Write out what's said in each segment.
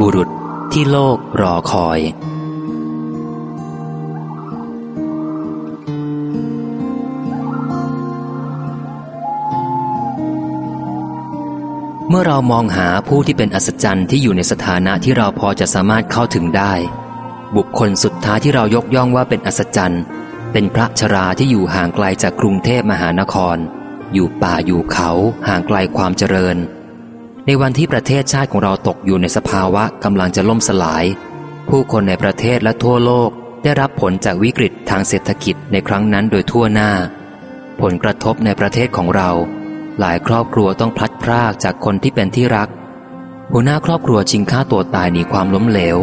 บุรุษที่โลกรอคอย เมื่อเรามองหาผู้ที่เป็นอัศจรรย์ที่อยู่ในสถานะที่เราพอจะสามารถเข้าถึงได้ บุคคลสุดท้ายที่เรายกย่องว่าเป็นอัศจรรย์ เป็นพระชราที่อยู่ห่างไกลจากกรุงเทพมหานคร อยู่ป่าอยู่เขาห่างไกลความเจริญ ในวันที่ประเทศชาติของเราตกอยู่ในสภาวะกำลังจะล่มสลาย ผู้คนในประเทศและทั่วโลกได้รับผลจากวิกฤตทางเศรษฐกิจในครั้งนั้นโดยทั่วหน้า ผลกระทบในประเทศของเรา หลายครอบครัวต้องพลัดพรากจากคนที่เป็นที่รัก หัวหน้าครอบครัวชิงฆ่าตัวตายหนีความล้มเหลว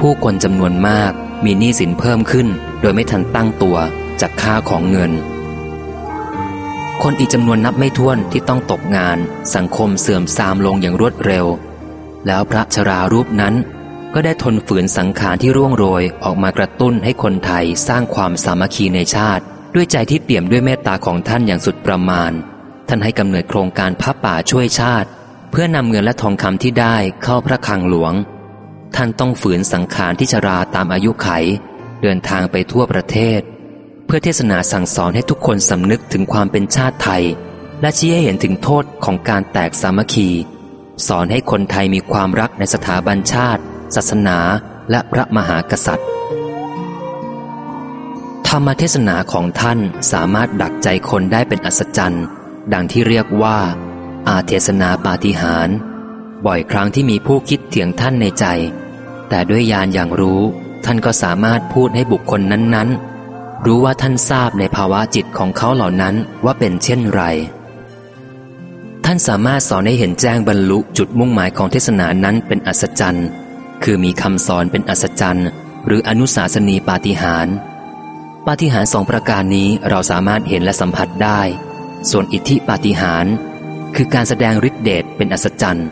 ผู้คนจำนวนมากมีหนี้สินเพิ่มขึ้น โดยไม่ทันตั้งตัวจากค่าของเงิน คนอีกจำนวนนับไม่ถ้วนที่ต้องตกงาน สังคมเสื่อมทรามลงอย่างรวดเร็ว แล้วพระชรารูปนั้นก็ได้ทนฝืนสังขารที่ร่วงโรยออกมากระตุ้นให้คนไทยสร้างความสามัคคีในชาติ ด้วยใจที่เปี่ยมด้วยเมตตาของท่านอย่างสุดประมาณ ท่านให้กำเนิดโครงการพระป่าช่วยชาติ เพื่อนำเงินและทองคำที่ได้เข้าพระคลังหลวง ท่านต้องฝืนสังขารที่ชราตามอายุไข เดินทางไปทั่วประเทศ พื่อเทศนาสั่งสอนให้ทุกคนสำนึกถึงความเป็นชาติไทย และชี้ให้เห็นถึงโทษของการแตกสามัคคี สอนให้คนไทยมีความรักในสถาบันชาติ ศาสนา และพระมหากษัตริย์ ธรรมเทศนาของท่านสามารถดักใจคนได้เป็นอัศจรรย์ ดังที่เรียกว่า อาเทศนาปาฏิหาริย์บ่อยครั้งที่มีผู้คิดเถียงท่านในใจ แต่ด้วยญาณอย่างรู้ ท่านก็สามารถพูดให้บุคคลนั้นๆ รู้ว่าท่านทราบในภาวะจิตของเขาเหล่านั้นว่าเป็นเช่นไร ท่านสามารถสอนให้เห็นแจ้งบรรลุจุดมุ่งหมายของเทศนานั้นเป็นอัศจรรย์ คือมีคำสอนเป็นอัศจรรย์ หรืออนุสาสนีปาฏิหาริย์ปาฏิหาริย์สองประการนี้เราสามารถเห็นและสัมผัสได้ ส่วนอิทธิปาฏิหาริย์คือการแสดงฤทธิเดชเป็นอัศจรรย์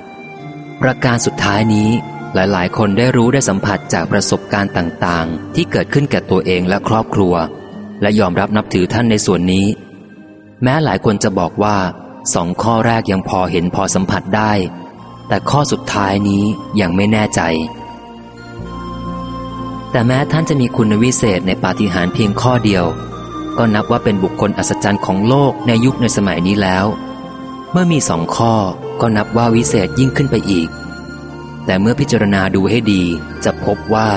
ประการสุดท้ายนี้หลาย ๆ คนได้รู้ได้สัมผัสจากประสบการณ์ต่าง ๆ ที่เกิดขึ้นแก่ตัวเองและครอบครัว และยอมรับนับถือท่านในส่วนนี้ แม้หลายคนจะบอกว่าสองข้อแรกยังพอเห็นพอสัมผัสได้ แต่ข้อสุดท้ายนี้ยังไม่แน่ใจ แต่แม้ท่านจะมีคุณวิเศษในปาฏิหาริย์เพียงข้อเดียว ก็นับว่าเป็นบุคคลอัศจรรย์ของโลกในยุคในสมัยนี้แล้ว เมื่อมีสองข้อก็นับว่าวิเศษยิ่งขึ้นไปอีก แต่เมื่อพิจารณาดูให้ดีจะพบว่า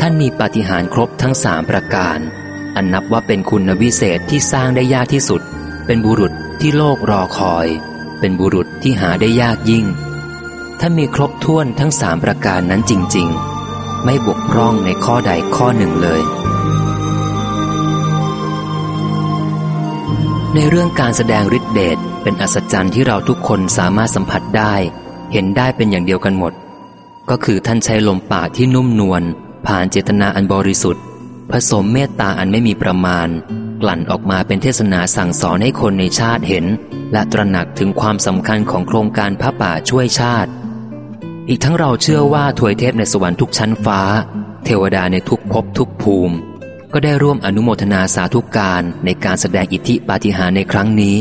ท่านมีปาฏิหาริย์ครบทั้งสามประการ อันนับว่าเป็นคุณวิเศษที่สร้างได้ยากที่สุด เป็นบุรุษที่โลกรอคอย เป็นบุรุษที่หาได้ยากยิ่งท่านมีครบถ้วนทั้งสามประการนั้นจริง ๆ ไม่บกพร่องในข้อใดข้อหนึ่งเลยในเรื่องการแสดงฤทธิเดชเป็นอัศจรรย์ที่เราทุกคนสามารถสัมผัสได้ เห็นได้เป็นอย่างเดียวกันหมด ก็คือท่านใช้ลมปากที่นุ่มนวลผ่านเจตนาอันบริสุทธิ์ ผสมเมตตาอันไม่มีประมาณ กลั่นออกมาเป็นเทศนาสั่งสอนให้คนในชาติเห็น และตระหนักถึงความสำคัญของโครงการพระป่าช่วยชาติ อีกทั้งเราเชื่อว่าถวยเทพในสวรรค์ทุกชั้นฟ้า เทวดาในทุกภพทุกภูมิ ก็ได้ร่วมอนุโมทนาสาธุการในการแสดงอิทธิปาฏิหาริย์ในครั้งนี้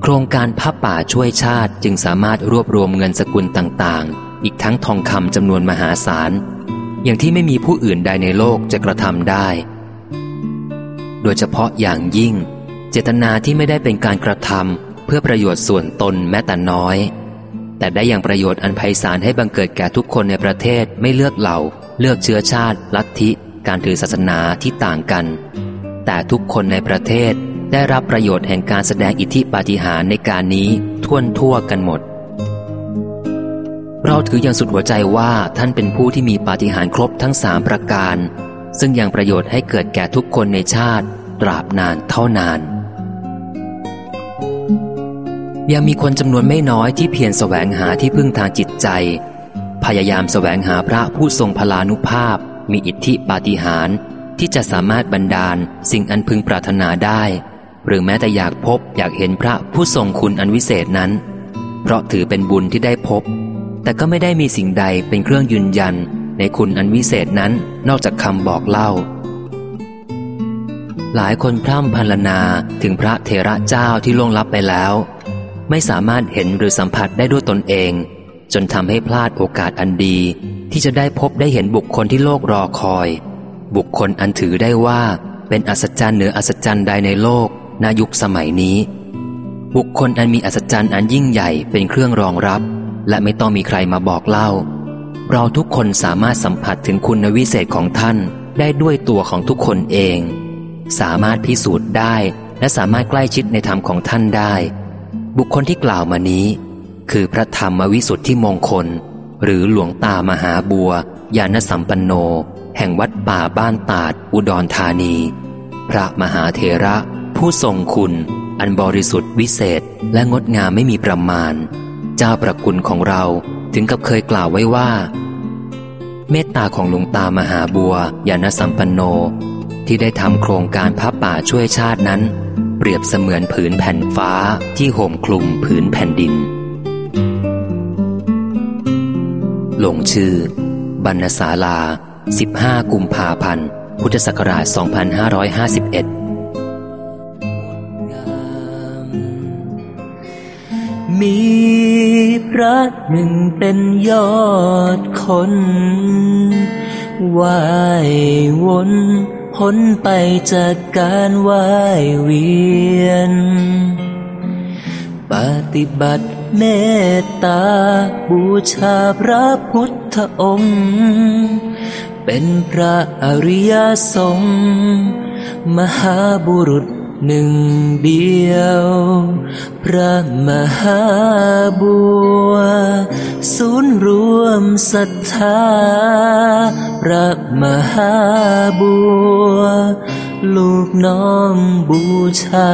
โครงการพระป่าช่วยชาติจึงสามารถรวบรวมเงินสกุลต่างๆ อีกทั้งทองคำจำนวนมหาศาล อย่างที่ไม่มีผู้อื่นใดในโลกจะกระทำได้ โดยเฉพาะอย่างยิ่ง เจตนาที่ไม่ได้เป็นการกระทำเพื่อประโยชน์ส่วนตนแม้แต่น้อย แต่ได้อย่างประโยชน์อันไพศาลให้บังเกิดแก่ทุกคนในประเทศไม่เลือกเหล่า เลือกเชื้อชาติ ลัทธิ การถือศาสนาที่ต่างกัน แต่ทุกคนในประเทศได้รับประโยชน์แห่งการแสดงอิทธิปาฏิหาริย์ในการนี้ท่วนทั่วกันหมด เราถืออย่างสุดหัวใจว่าท่านเป็นผู้ที่มีปาฏิหาริย์ครบทั้งสามประการ ซึ่งยังประโยชน์ให้เกิดแก่ทุกคนในชาติ ตราบนานเท่านาน ยังมีคนจำนวนไม่น้อยที่เพียรแสวงหาที่พึ่งทางจิตใจ พยายามแสวงหาพระผู้ทรงพลานุภาพ มีอิทธิปาฏิหาริย์ที่จะสามารถบันดาลสิ่งอันพึงปรารถนาได้ หรือแม้แต่อยากพบอยากเห็นพระผู้ทรงคุณอันวิเศษนั้น เพราะถือเป็นบุญที่ได้พบ แต่ก็ไม่ได้มีสิ่งใดเป็นเครื่องยืนยันในคุณอันวิเศษนั้นนอกจากคำบอกเล่า หลายคนพร่ำพรรณนาถึงพระเทระเจ้าที่ล่วงลับไปแล้ว ไม่สามารถเห็นหรือสัมผัสได้ด้วยตนเอง จนทำให้พลาดโอกาสอันดี ที่จะได้พบได้เห็นบุคคลที่โลกรอคอย บุคคลอันถือได้ว่าเป็นอัศจรรย์เหนืออัศจรรย์ใดในโลกณยุคสมัยนี้ บุคคลอันมีอัศจรรย์อันยิ่งใหญ่เป็นเครื่องรองรับ และไม่ต้องมีใครมาบอกเล่า เราทุกคนสามารถสัมผัสถึงคุณวิเศษของท่านได้ด้วยตัวของทุกคนเอง สามารถพิสูจน์ได้ และสามารถใกล้ชิดในธรรมของท่านได้ บุคคลที่กล่าวมานี้ คือพระธรรมวิสุทธิมงคล หรือหลวงตามหาบัวยานสัมปันโน แห่งวัดป่าบ้านตาด อุดรธานี พระมหาเถระ ผู้ทรงคุณ อันบริสุทธิ์วิเศษและงดงามไม่มีประมาณ เจ้าประคุณของเราถึงกับเคยกล่าวไว้ว่า เมตตาของหลวงตามหาบัวยานสัมปันโน ที่ได้ทำโครงการพระป่าช่วยชาตินั้น เปรียบเสมือนผืนแผ่นฟ้าที่ห่มคลุมผืนแผ่นดิน หลงชื่อ บรรณศาลา 15 กุมภาพันธ์ พุทธศักราช 2551 มีพระหนึ่งเป็นยอดคนว่ายวนพ้นไปจากการว่ายเวียน ปฏิบัติเมตตาบูชาพระพุทธองค์ เป็นพระอริยสงฆ์มหาบุรุษ หนึ่งเดียว พระมหาบัว ศูนย์รวมศรัทธา พระมหาบัว ลูกน้องบูชา